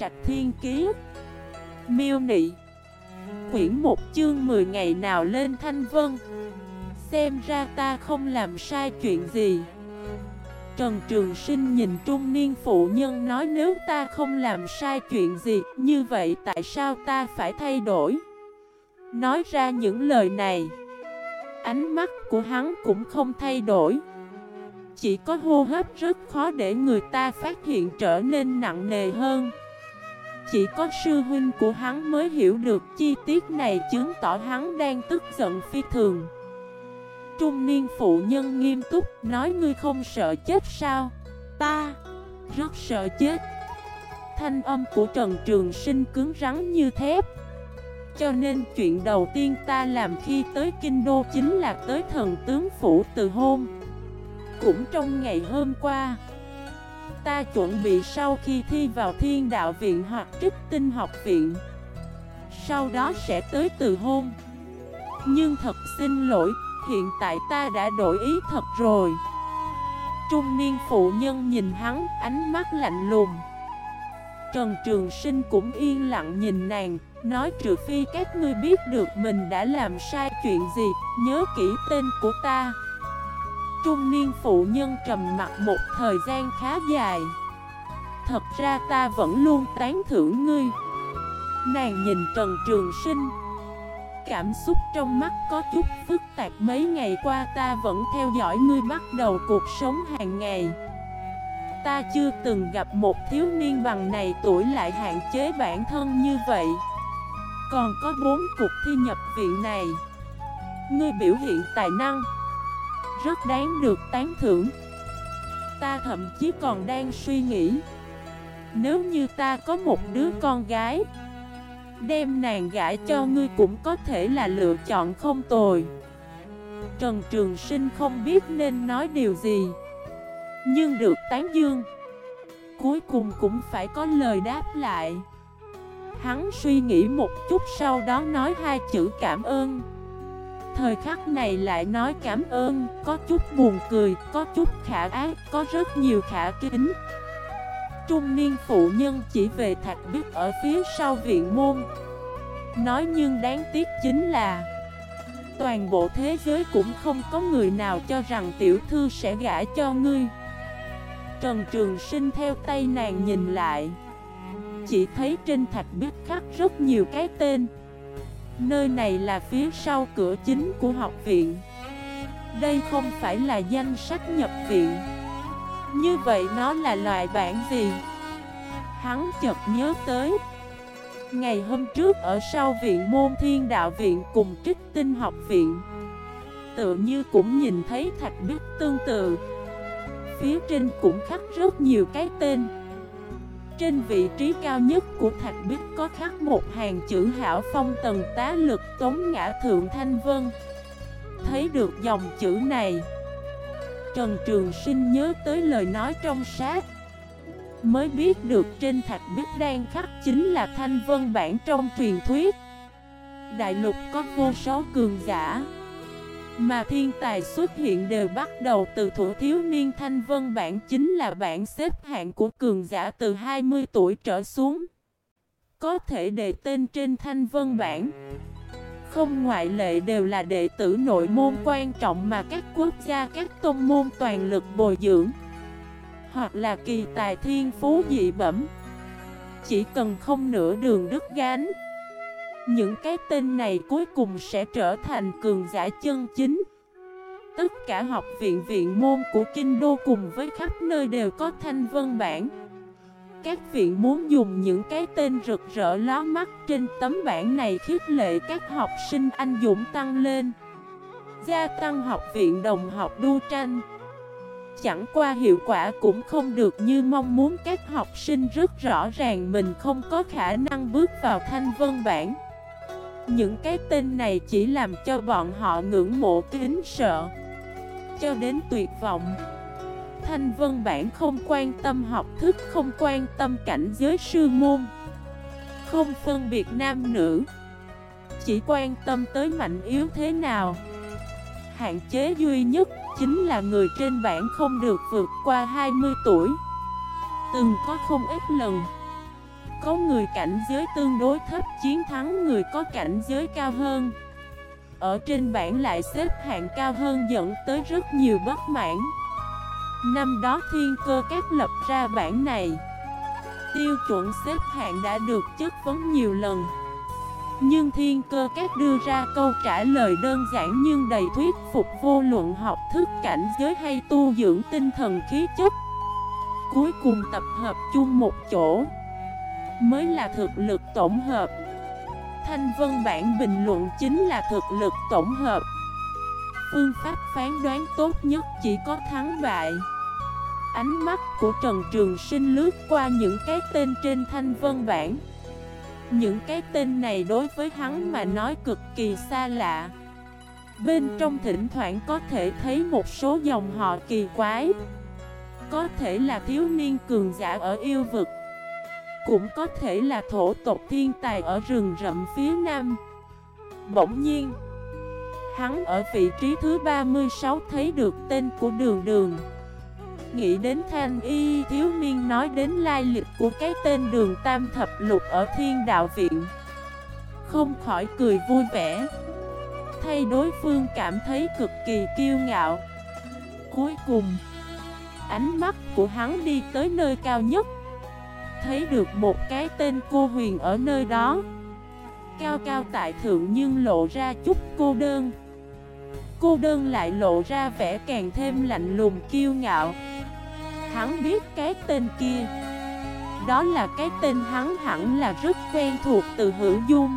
Trạch Thiên Kiế Miêu Nị. Quyển một chương 10 ngày nào lên Thanh Vân. Xem ra ta không làm sai chuyện gì. Trần Trường Sinh nhìn trung niên phụ nhân nói nếu ta không làm sai chuyện gì, Như vậy tại sao ta phải thay đổi? Nói ra những lời này, Ánh mắt của hắn cũng không thay đổi. Chỉ có hô hấp rất khó để người ta phát hiện trở nên nặng nề hơn. Chỉ có sư huynh của hắn mới hiểu được chi tiết này chứng tỏ hắn đang tức giận phi thường. Trung niên phụ nhân nghiêm túc nói, ngươi không sợ chết sao? Ta rất sợ chết. Thanh âm của Trần Trường Sinh cứng rắn như thép. Cho nên chuyện đầu tiên ta làm khi tới Kinh Đô chính là tới thần tướng phủ từ hôn Cũng trong ngày hôm qua. Ta chuẩn bị sau khi thi vào thiên đạo viện hoặc trích tinh học viện. Sau đó sẽ tới từ hôn. Nhưng thật xin lỗi, Hiện tại ta đã đổi ý thật rồi. Trung niên phụ nhân nhìn hắn, ánh mắt lạnh lùng. Trần Trường Sinh cũng yên lặng nhìn nàng, Nói trừ phi các ngươi biết được mình đã làm sai chuyện gì, Nhớ kỹ tên của ta. Trung niên phụ nhân trầm mặt một thời gian khá dài. Thật ra ta vẫn luôn tán thưởng ngươi. Nàng nhìn Trần Trường Sinh. Cảm xúc trong mắt có chút phức tạp. Mấy ngày qua ta vẫn theo dõi ngươi bắt đầu cuộc sống hàng ngày. Ta chưa từng gặp một thiếu niên bằng này tuổi lại hạn chế bản thân như vậy. Còn có bốn cuộc thi nhập viện này. Ngươi biểu hiện tài năng. Rất đáng được tán thưởng. Ta thậm chí còn đang suy nghĩ, Nếu như ta có một đứa con gái, Đem nàng gãi cho ngươi cũng có thể là lựa chọn không tồi. Trần Trường Sinh không biết nên nói điều gì, Nhưng được tán dương, Cuối cùng cũng phải có lời đáp lại. Hắn suy nghĩ một chút sau đó nói hai chữ cảm ơn. Thời khắc này lại nói cảm ơn Có chút buồn cười, có chút khả ác, có rất nhiều khả kính. Trung niên phụ nhân chỉ về thạch bích ở phía sau viện môn. Nói nhưng đáng tiếc chính là Toàn bộ thế giới cũng không có người nào cho rằng tiểu thư sẽ gả cho ngươi. Trần Trường Sinh theo tay nàng nhìn lại. Chỉ thấy trên thạch biết khắc rất nhiều cái tên. Nơi này là phía sau cửa chính của học viện. Đây không phải là danh sách nhập viện. Như vậy nó là loại bản gì? Hắn chợt nhớ tới. Ngày hôm trước ở sau viện môn thiên đạo viện cùng trích tinh học viện, Tự như cũng nhìn thấy thạch bích tương tự. Phía trên cũng khắc rất nhiều cái tên. Trên vị trí cao nhất của thạch bích có khắc một hàng chữ hảo phong tầng tá lực tống ngã thượng thanh vân. Thấy được dòng chữ này, Trần Trường Sinh nhớ tới lời nói trong sát Mới biết được trên thạch bích đang khắc chính là thanh vân bản trong truyền thuyết. Đại lục có vô số cường giả. Mà thiên tài xuất hiện đều bắt đầu từ thủ thiếu niên thanh vân bản chính là bản xếp hạng của cường giả từ 20 tuổi trở xuống. Có thể đề tên trên thanh vân bản. Không ngoại lệ đều là đệ tử nội môn quan trọng mà các quốc gia, các tôn môn toàn lực bồi dưỡng. Hoặc là kỳ tài thiên phú dị bẩm. Chỉ cần không nửa đường đứt gánh. Những cái tên này cuối cùng sẽ trở thành cường giả chân chính. Tất cả học viện viện môn của Kinh Đô cùng với khắp nơi đều có thanh vân bản các viện muốn dùng những cái tên rực rỡ ló mắt trên tấm bản này khích lệ các học sinh anh dũng tăng lên. Gia tăng học viện đồng học đu tranh. Chẳng qua hiệu quả cũng không được như mong muốn các học sinh rất rõ ràng mình không có khả năng bước vào thanh vân bản những cái tên này chỉ làm cho bọn họ ngưỡng mộ kính sợ. Cho đến tuyệt vọng Thanh Vân Bản không quan tâm học thức, không quan tâm cảnh giới sư môn Không phân biệt nam nữ Chỉ quan tâm tới mạnh yếu thế nào. Hạn chế duy nhất chính là người trên bản không được vượt qua 20 tuổi. Từng có không ít lần có người cảnh giới tương đối thấp, chiến thắng người có cảnh giới cao hơn. Ở trên bảng lại xếp hạng cao hơn dẫn tới rất nhiều bất mãn. Năm đó thiên cơ các lập ra bảng này. Tiêu chuẩn xếp hạng đã được chất vấn nhiều lần. Nhưng thiên cơ các đưa ra câu trả lời đơn giản nhưng đầy thuyết phục vô luận học thức cảnh giới hay tu dưỡng tinh thần khí chất. Cuối cùng tập hợp chung một chỗ. Mới là thực lực tổng hợp. Thanh vân bản bình luận chính là thực lực tổng hợp. Phương pháp phán đoán tốt nhất chỉ có thắng bại. Ánh mắt của Trần Trường Sinh lướt qua những cái tên trên thanh vân bản. Những cái tên này đối với hắn mà nói cực kỳ xa lạ. Bên trong thỉnh thoảng có thể thấy một số dòng họ kỳ quái. Có thể là thiếu niên cường giả ở yêu vực. Cũng có thể là thổ tộc thiên tài ở rừng rậm phía nam. Bỗng nhiên, Hắn ở vị trí thứ 36 thấy được tên của đường đường. Nghĩ đến thanh y, thiếu niên nói đến lai lịch của cái tên đường tam thập lục ở thiên đạo viện. Không khỏi cười vui vẻ. Thay đối phương cảm thấy cực kỳ kiêu ngạo. Cuối cùng, Ánh mắt của hắn đi tới nơi cao nhất. Thấy được một cái tên cô huyền ở nơi đó. Cao cao tại thượng nhưng lộ ra chút cô đơn. Cô đơn lại lộ ra vẻ càng thêm lạnh lùng, kiêu ngạo. Hắn biết cái tên kia. Đó là cái tên hắn hẳn là rất quen thuộc từ hữu dung.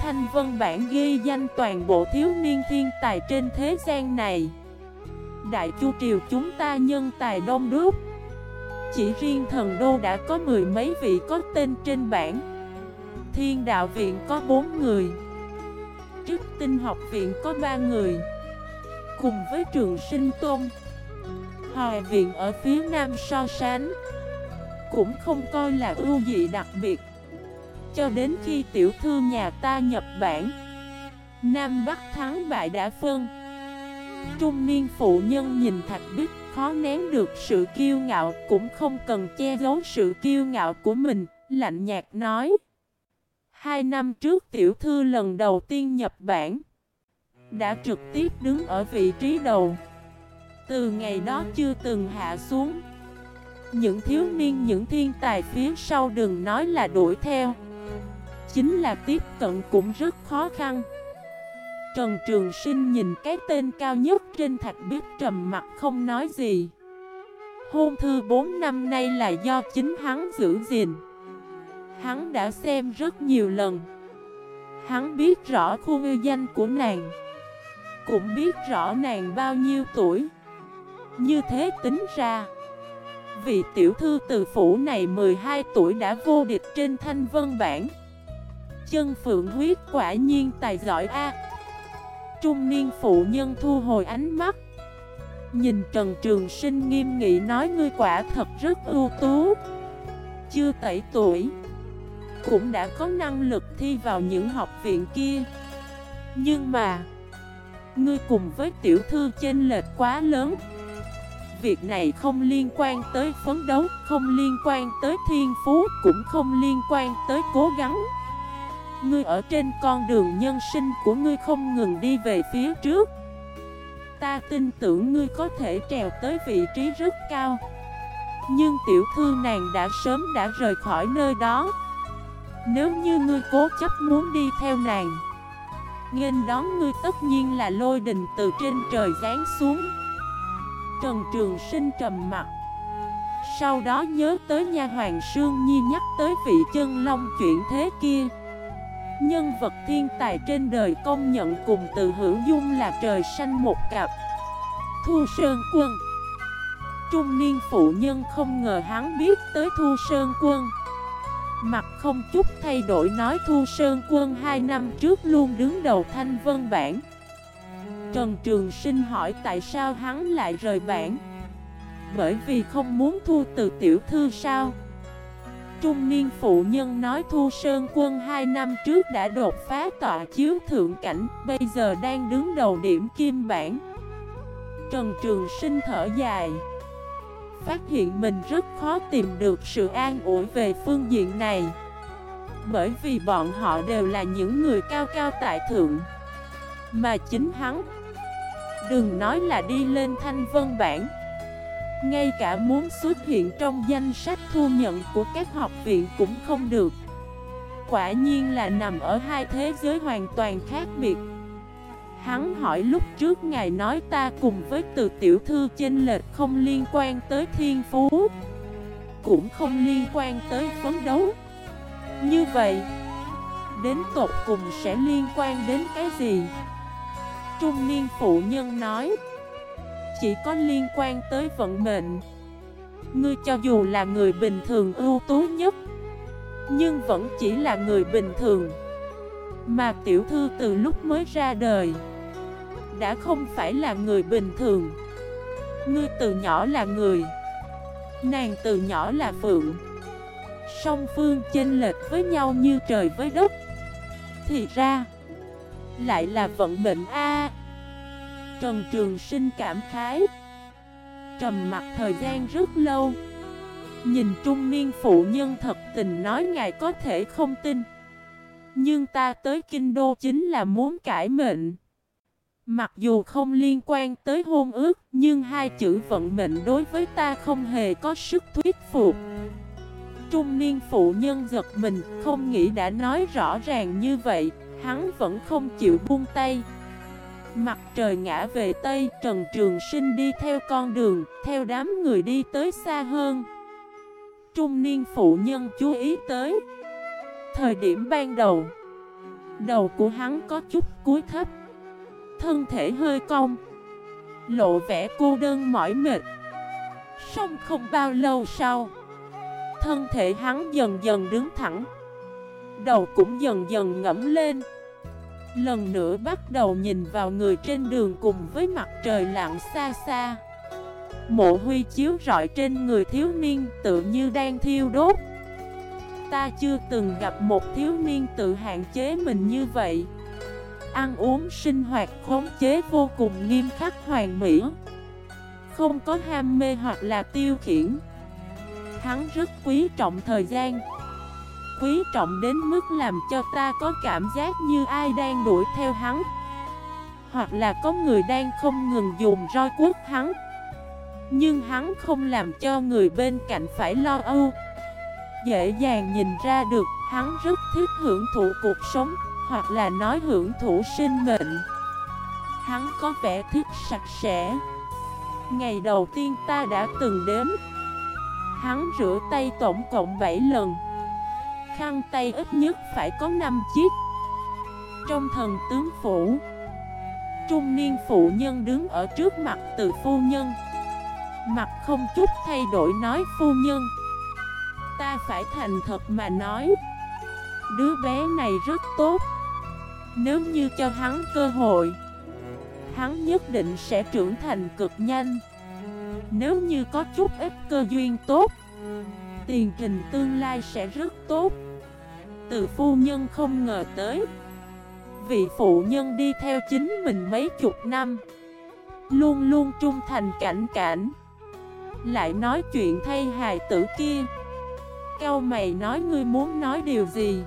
Thanh vân bản ghi danh toàn bộ thiếu niên thiên tài trên thế gian này. Đại Chu Triều chúng ta nhân tài đông đúc. Chỉ riêng thần đô đã có mười mấy vị có tên trên bảng. Thiên đạo viện có bốn người. Trích tinh học viện có ba người. Cùng với trường sinh tôn, Hòa viện ở phía nam so sánh, Cũng không coi là ưu dị đặc biệt. Cho đến khi tiểu thư nhà ta nhập bản Nam Bắc thắng bại đã phân. Trung niên phụ nhân nhìn thạch bích, khó nén được sự kiêu ngạo, Cũng không cần che giấu sự kiêu ngạo của mình, Lạnh nhạt nói. Hai năm trước tiểu thư lần đầu tiên nhập bản, Đã trực tiếp đứng ở vị trí đầu. Từ ngày đó chưa từng hạ xuống. Những thiếu niên, những thiên tài phía sau đừng nói là đuổi theo. Chính là tiếp cận cũng rất khó khăn. Trần Trường Sinh nhìn cái tên cao nhất trên thạch biết trầm mặt không nói gì. Hôn thư 4 năm nay là do chính hắn giữ gìn. Hắn đã xem rất nhiều lần. Hắn biết rõ khu yêu danh của nàng. Cũng biết rõ nàng bao nhiêu tuổi. Như thế tính ra, Vị tiểu thư từ phủ này 12 tuổi đã vô địch trên thanh vân bản Chân phượng huyết quả nhiên tài giỏi A. Trung niên phụ nhân thu hồi ánh mắt. Nhìn Trần Trường Sinh nghiêm nghị nói ngươi quả thật rất ưu tú Chưa tẩy tuổi Cũng đã có năng lực thi vào những học viện kia. Nhưng mà Ngươi cùng với tiểu thư chênh lệch quá lớn. Việc này không liên quan tới phấn đấu, không liên quan tới thiên phú, cũng không liên quan tới cố gắng. Ngươi ở trên con đường nhân sinh của ngươi không ngừng đi về phía trước. Ta tin tưởng ngươi có thể trèo tới vị trí rất cao. Nhưng tiểu thư nàng đã sớm đã rời khỏi nơi đó. Nếu như ngươi cố chấp muốn đi theo nàng, nghênh đón ngươi tất nhiên là lôi đình từ trên trời giáng xuống. Trần Trường Sinh trầm mặt Sau đó nhớ tới nha hoàng Sương Nhi nhắc tới vị chân long chuyển thế kia Nhân vật thiên tài trên đời công nhận cùng từ hữu dung là trời xanh một cặp. Thu Sơn Quân. Trung niên phụ nhân không ngờ hắn biết tới Thu Sơn Quân. Mặt không chút thay đổi nói Thu Sơn Quân hai năm trước luôn đứng đầu thanh vân bản Trần Trường Sinh hỏi tại sao hắn lại rời bản Bởi vì không muốn thu từ tiểu thư sao? Trung niên phụ nhân nói Thu Sơn Quân 2 năm trước đã đột phá tọa chiếu thượng cảnh, Bây giờ đang đứng đầu điểm kim bản Trần Trường Sinh thở dài. Phát hiện mình rất khó tìm được sự an ủi về phương diện này. Bởi vì bọn họ đều là những người cao cao tại thượng. Mà chính hắn, Đừng nói là đi lên thanh vân bản ngay cả muốn xuất hiện trong danh sách thu nhận của các học viện cũng không được. Quả nhiên là nằm ở hai thế giới hoàn toàn khác biệt. Hắn hỏi lúc trước ngài nói ta cùng với từ tiểu thư chênh lệch không liên quan tới thiên phú, Cũng không liên quan tới phấn đấu. Như vậy, Đến tột cùng sẽ liên quan đến cái gì? Trung niên phụ nhân nói. Chỉ có liên quan tới vận mệnh. Ngươi cho dù là người bình thường ưu tú nhất, Nhưng vẫn chỉ là người bình thường. Mà tiểu thư từ lúc mới ra đời, Đã không phải là người bình thường. Ngươi từ nhỏ là người, Nàng từ nhỏ là phượng. Song phương chênh lệch với nhau như trời với đất, Thì ra lại là vận mệnh A. Trần Trường Sinh cảm khái. Trầm mặt thời gian rất lâu. Nhìn trung niên phụ nhân thật tình nói ngài có thể không tin. Nhưng ta tới kinh đô chính là muốn cải mệnh. Mặc dù không liên quan tới hôn ước, Nhưng hai chữ vận mệnh đối với ta không hề có sức thuyết phục. Trung niên phụ nhân giật mình, Không nghĩ đã nói rõ ràng như vậy, Hắn vẫn không chịu buông tay. Mặt trời ngã về Tây, Trần Trường Sinh đi theo con đường, Theo đám người đi tới xa hơn. Trung niên phụ nhân chú ý tới. Thời điểm ban đầu Đầu của hắn có chút cúi thấp, Thân thể hơi cong, Lộ vẻ cô đơn mỏi mệt. Xong không bao lâu sau, Thân thể hắn dần dần đứng thẳng, Đầu cũng dần dần ngẫm lên. Lần nữa bắt đầu nhìn vào người trên đường cùng với mặt trời lặng xa xa. Mộ huy chiếu rọi trên người thiếu niên tự như đang thiêu đốt. Ta chưa từng gặp một thiếu niên tự hạn chế mình như vậy. Ăn uống, sinh hoạt khống chế vô cùng nghiêm khắc hoàn mỹ. Không có ham mê hoặc là tiêu khiển. Hắn rất quý trọng thời gian quý trọng đến mức làm cho ta có cảm giác như ai đang đuổi theo hắn. Hoặc là có người đang không ngừng dùng roi quất hắn. Nhưng hắn không làm cho người bên cạnh phải lo âu. Dễ dàng nhìn ra được hắn rất thích hưởng thụ cuộc sống, Hoặc là nói hưởng thụ sinh mệnh. Hắn có vẻ thích sạch sẽ. Ngày đầu tiên ta đã từng đếm. Hắn rửa tay tổng cộng 7 lần. Khăn tay ít nhất phải có 5 chiếc. Trong thần tướng phủ, Trung niên phụ nhân đứng ở trước mặt từ phu nhân. Mặt không chút thay đổi nói phu nhân, Ta phải thành thật mà nói, Đứa bé này rất tốt. Nếu như cho hắn cơ hội, Hắn nhất định sẽ trưởng thành cực nhanh. Nếu như có chút ít cơ duyên tốt Tiền trình tương lai sẽ rất tốt. Từ phu nhân không ngờ tới, Vị phụ nhân đi theo chính mình mấy chục năm, Luôn luôn trung thành cảnh cảnh. Lại nói chuyện thay hài tử kia, Cao mày nói ngươi muốn nói điều gì?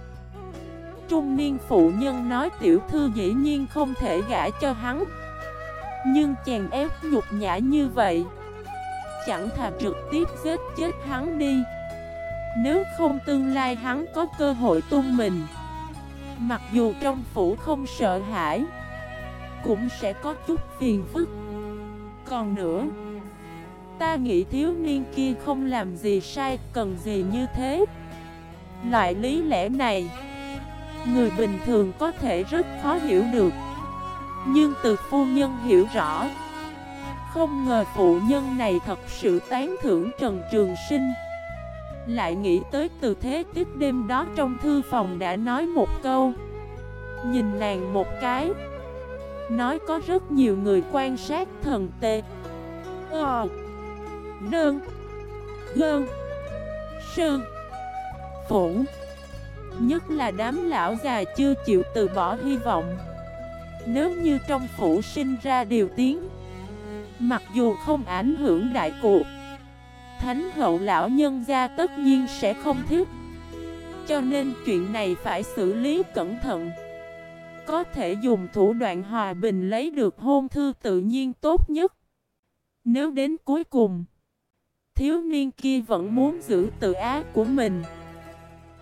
Trung niên phụ nhân nói, tiểu thư dĩ nhiên không thể gả cho hắn, Nhưng chàng ép nhục nhã như vậy, Chẳng thà trực tiếp giết chết hắn đi nếu không tương lai hắn có cơ hội tung mình, Mặc dù trong phủ không sợ hãi, Cũng sẽ có chút phiền phức. Còn nữa, Ta nghĩ thiếu niên kia không làm gì sai, Cần gì như thế? Loại lý lẽ này, Người bình thường có thể rất khó hiểu được. Nhưng từ phu nhân hiểu rõ, Không ngờ phụ nhân này thật sự tán thưởng Trần Trường Sinh lại nghĩ tới từ thế tiết đêm đó trong thư phòng đã nói một câu. Nhìn nàng một cái. Nói có rất nhiều người quan sát thần tê. Ờ. Nơn Gơn. Sơn. Phủ. Nhất là đám lão già chưa chịu từ bỏ hy vọng. Nếu như trong phủ sinh ra điều tiếng, Mặc dù không ảnh hưởng đại cuộc Thánh hậu lão nhân gia tất nhiên sẽ không thích Cho nên chuyện này phải xử lý cẩn thận. Có thể dùng thủ đoạn hòa bình lấy được hôn thư tự nhiên tốt nhất. Nếu đến cuối cùng, Thiếu niên kia vẫn muốn giữ tự ái của mình,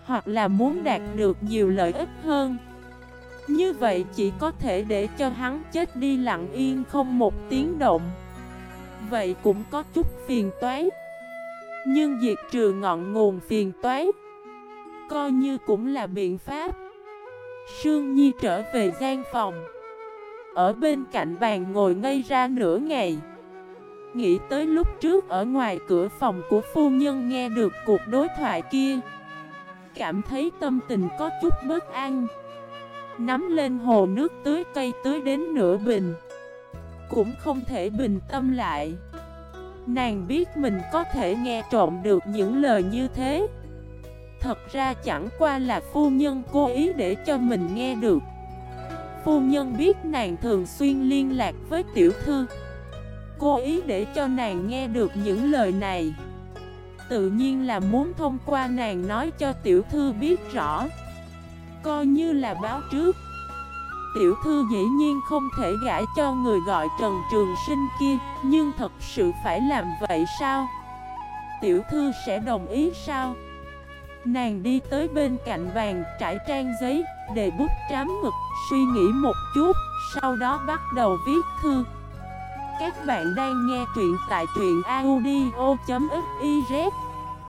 Hoặc là muốn đạt được nhiều lợi ích hơn. Như vậy chỉ có thể để cho hắn chết đi lặng yên không một tiếng động. Vậy cũng có chút phiền toái. Nhưng diệt trừ ngọn nguồn phiền toái, Coi như cũng là biện pháp. Sương Nhi trở về gian phòng. Ở bên cạnh bàn ngồi ngây ra nửa ngày. Nghĩ tới lúc trước ở ngoài cửa phòng của phu nhân nghe được cuộc đối thoại kia, Cảm thấy tâm tình có chút bất an. Nắm lên hồ nước tưới cây tưới đến nửa bình, Cũng không thể bình tâm lại. Nàng biết mình có thể nghe trộm được những lời như thế. Thật ra chẳng qua là phu nhân cố ý để cho mình nghe được. Phu nhân biết nàng thường xuyên liên lạc với tiểu thư, Cố ý để cho nàng nghe được những lời này. Tự nhiên là muốn thông qua nàng nói cho tiểu thư biết rõ. Coi như là báo trước. Tiểu thư dĩ nhiên không thể gãi cho người gọi Trần Trường Sinh kia. Nhưng thật sự phải làm vậy sao? Tiểu thư sẽ đồng ý sao? Nàng đi tới bên cạnh bàn trải trang giấy Để bút trám mực, Suy nghĩ một chút Sau đó bắt đầu viết thư các bạn đang nghe truyện tại truyện audio.fif